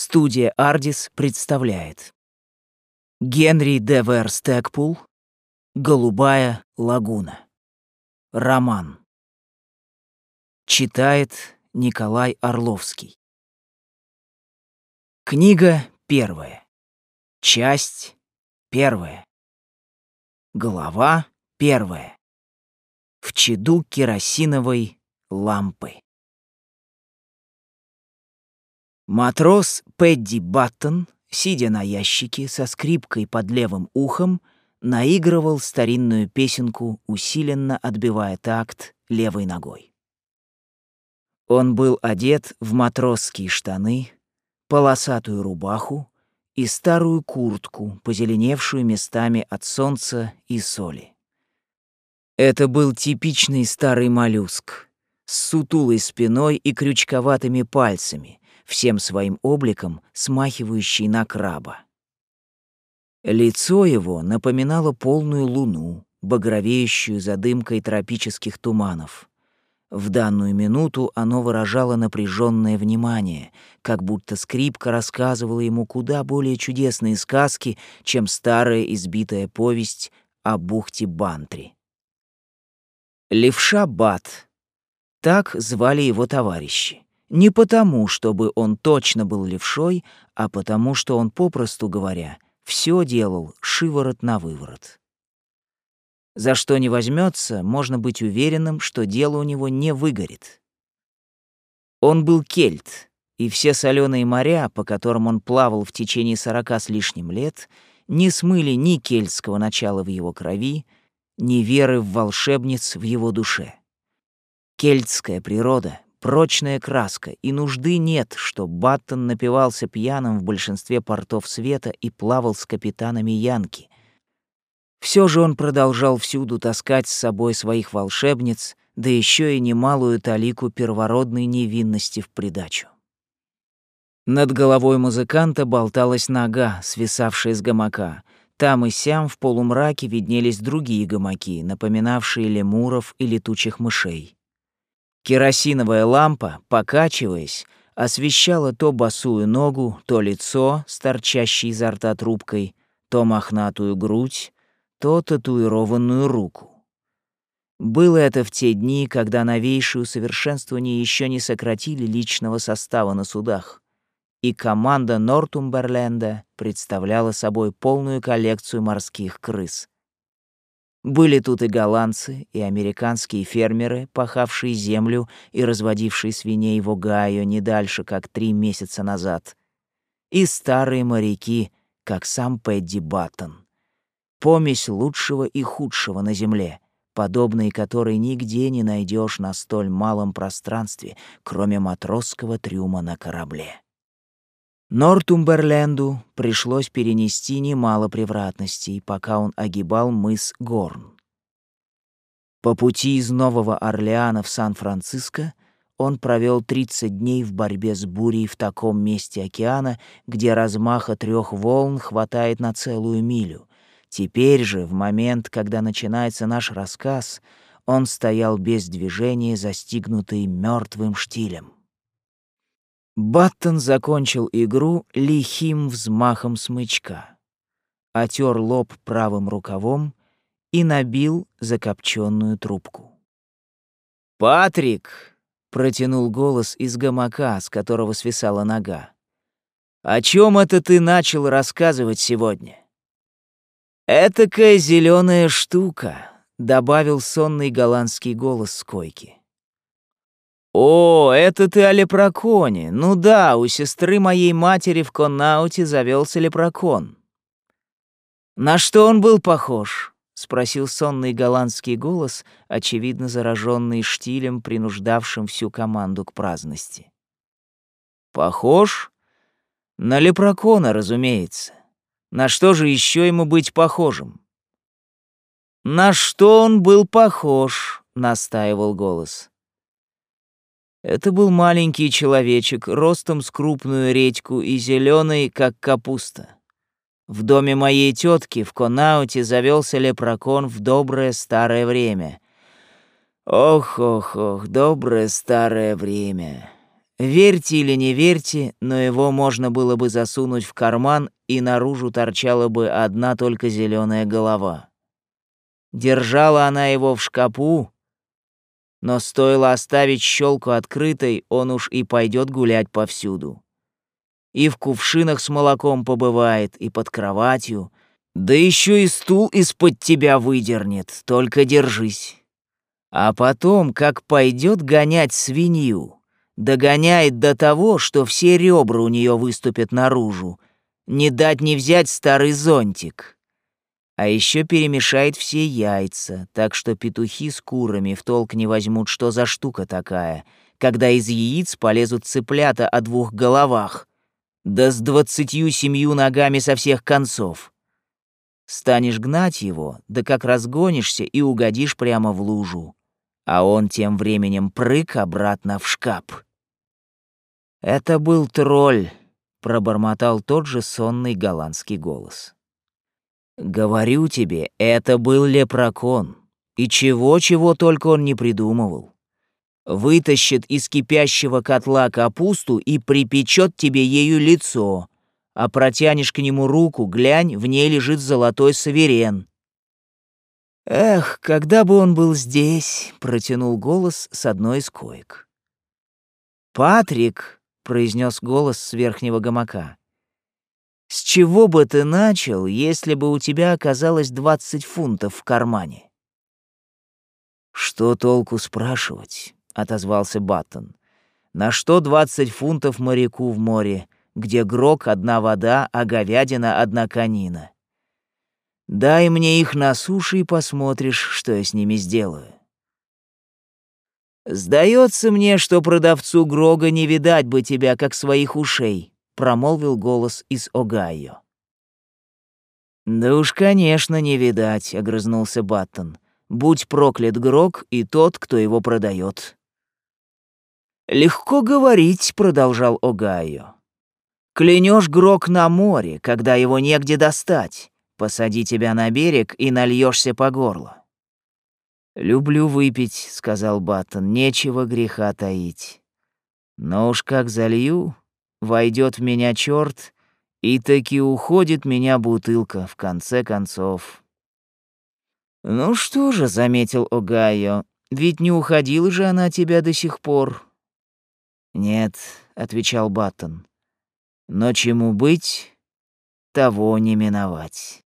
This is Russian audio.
Студия «Ардис» представляет Генри Девер Стэкпул «Голубая лагуна». Роман. Читает Николай Орловский. Книга первая. Часть первая. Глава первая. В чаду керосиновой лампы. Матрос Пэдди Баттон, сидя на ящике со скрипкой под левым ухом, наигрывал старинную песенку, усиленно отбивая такт левой ногой. Он был одет в матросские штаны, полосатую рубаху и старую куртку, позеленевшую местами от солнца и соли. Это был типичный старый моллюск с сутулой спиной и крючковатыми пальцами, всем своим обликом смахивающий на краба. Лицо его напоминало полную луну, багровеющую за дымкой тропических туманов. В данную минуту оно выражало напряженное внимание, как будто скрипка рассказывала ему куда более чудесные сказки, чем старая избитая повесть о бухте Бантри. Левша Бат — так звали его товарищи. Не потому, чтобы он точно был левшой, а потому, что он, попросту говоря, все делал шиворот на выворот. За что не возьмется, можно быть уверенным, что дело у него не выгорит. Он был кельт, и все соленые моря, по которым он плавал в течение сорока с лишним лет, не смыли ни кельтского начала в его крови, ни веры в волшебниц в его душе. Кельтская природа прочная краска, и нужды нет, что Баттон напивался пьяным в большинстве портов света и плавал с капитанами Янки. Все же он продолжал всюду таскать с собой своих волшебниц, да еще и немалую талику первородной невинности в придачу. Над головой музыканта болталась нога, свисавшая с гамака. Там и сям в полумраке виднелись другие гамаки, напоминавшие лемуров и летучих мышей. Керосиновая лампа, покачиваясь, освещала то босую ногу, то лицо с торчащей изо рта трубкой, то мохнатую грудь, то татуированную руку. Было это в те дни, когда новейшие усовершенствования еще не сократили личного состава на судах, и команда Нортумберленда представляла собой полную коллекцию морских крыс — были тут и голландцы, и американские фермеры, пахавшие землю и разводившие свиней в Огайо не дальше, как три месяца назад. И старые моряки, как сам Пэдди Баттон. Помесь лучшего и худшего на земле, подобной которой нигде не найдешь на столь малом пространстве, кроме матросского трюма на корабле. Нортумберленду пришлось перенести немало превратностей, пока он огибал мыс Горн. По пути из Нового Орлеана в Сан-Франциско он провел 30 дней в борьбе с бурей в таком месте океана, где размаха трех волн хватает на целую милю. Теперь же, в момент, когда начинается наш рассказ, он стоял без движения, застигнутый мертвым штилем. Баттон закончил игру лихим взмахом смычка, отер лоб правым рукавом и набил закопченную трубку. «Патрик!» — протянул голос из гамака, с которого свисала нога. «О чем это ты начал рассказывать сегодня?» «Этакая зеленая штука», — добавил сонный голландский голос с койки. «О, это ты о лепроконе. Ну да, у сестры моей матери в Коннауте завелся лепрокон». «На что он был похож?» — спросил сонный голландский голос, очевидно зараженный штилем, принуждавшим всю команду к праздности. «Похож? На лепрокона, разумеется. На что же еще ему быть похожим?» «На что он был похож?» — настаивал голос. Это был маленький человечек, ростом с крупную редьку и зеленый, как капуста. В доме моей тетки в Конауте завелся лепрокон в доброе старое время. Ох-ох-ох, доброе старое время. Верьте или не верьте, но его можно было бы засунуть в карман, и наружу торчала бы одна только зеленая голова. Держала она его в шкапу, но стоило оставить щелку открытой, он уж и пойдет гулять повсюду. И в кувшинах с молоком побывает, и под кроватью, да еще и стул из-под тебя выдернет, только держись. А потом, как пойдет гонять свинью, Догоняет до того, что все ребра у нее выступят наружу. Не дать не взять старый зонтик. А еще перемешает все яйца, так что петухи с курами в толк не возьмут, что за штука такая, когда из яиц полезут цыплята о двух головах, да с двадцатью семью ногами со всех концов. Станешь гнать его, да как разгонишься и угодишь прямо в лужу. А он тем временем прыг обратно в шкаф. «Это был тролль», — пробормотал тот же сонный голландский голос. «Говорю тебе, это был лепрокон, и чего-чего только он не придумывал. Вытащит из кипящего котла капусту и припечет тебе ею лицо, а протянешь к нему руку, глянь, в ней лежит золотой саверен». «Эх, когда бы он был здесь!» — протянул голос с одной из коек. «Патрик!» произнес голос с верхнего гамака. С чего бы ты начал, если бы у тебя оказалось двадцать фунтов в кармане? Что толку спрашивать? отозвался Баттон. На что двадцать фунтов моряку в море, где грок одна вода, а говядина одна конина? Дай мне их на суше и посмотришь, что я с ними сделаю. «Сдается мне, что продавцу Грога не видать бы тебя, как своих ушей», — промолвил голос из Огайо. «Да уж, конечно, не видать», — огрызнулся Баттон. «Будь проклят Грог и тот, кто его продает». «Легко говорить», — продолжал Огайо. «Клянешь Грог на море, когда его негде достать. Посади тебя на берег и нальешься по горло. «Люблю выпить», — сказал Баттон, — «нечего греха таить. Но уж как залью, войдет в меня черт, и таки уходит меня бутылка, в конце концов». «Ну что же», — заметил Огайо, — «ведь не уходила же она тебя до сих пор». «Нет», — отвечал Баттон, — «но чему быть, того не миновать».